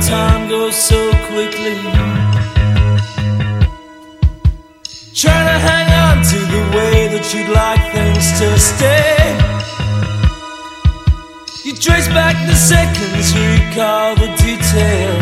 time goes so quickly. Trying to hang on to the way that you'd like things to stay. You trace back the seconds, recall the details.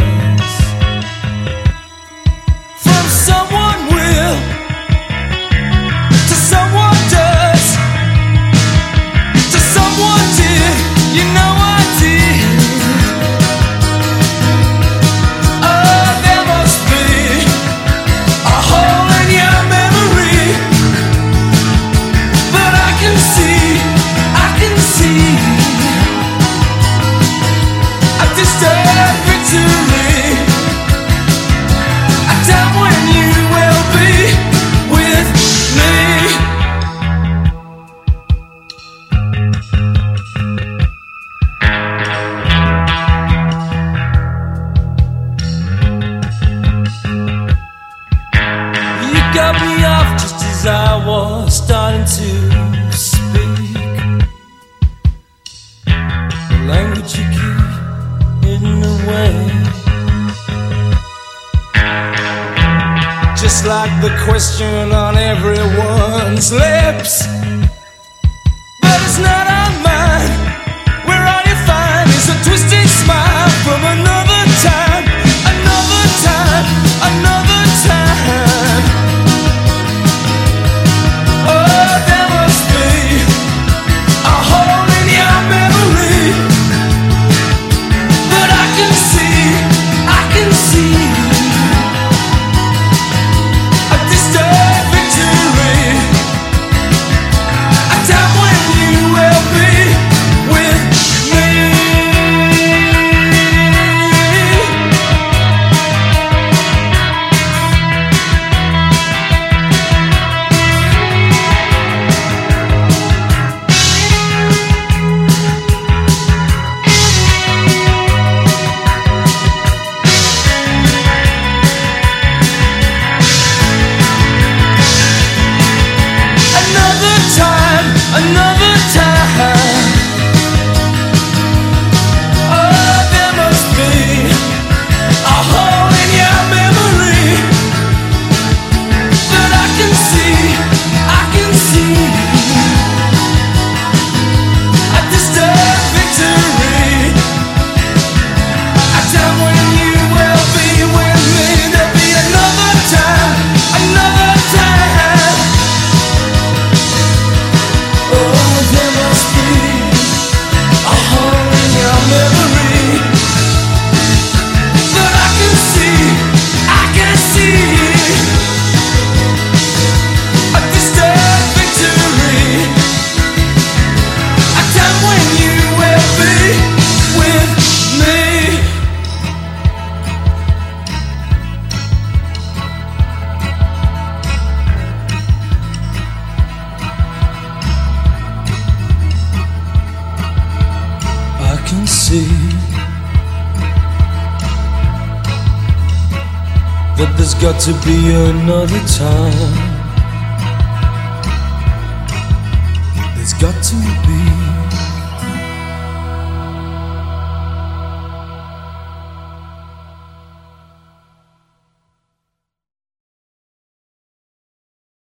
step into me. It's like the question on everyone's lips, but it's not. there's got to be another time. There's got to be.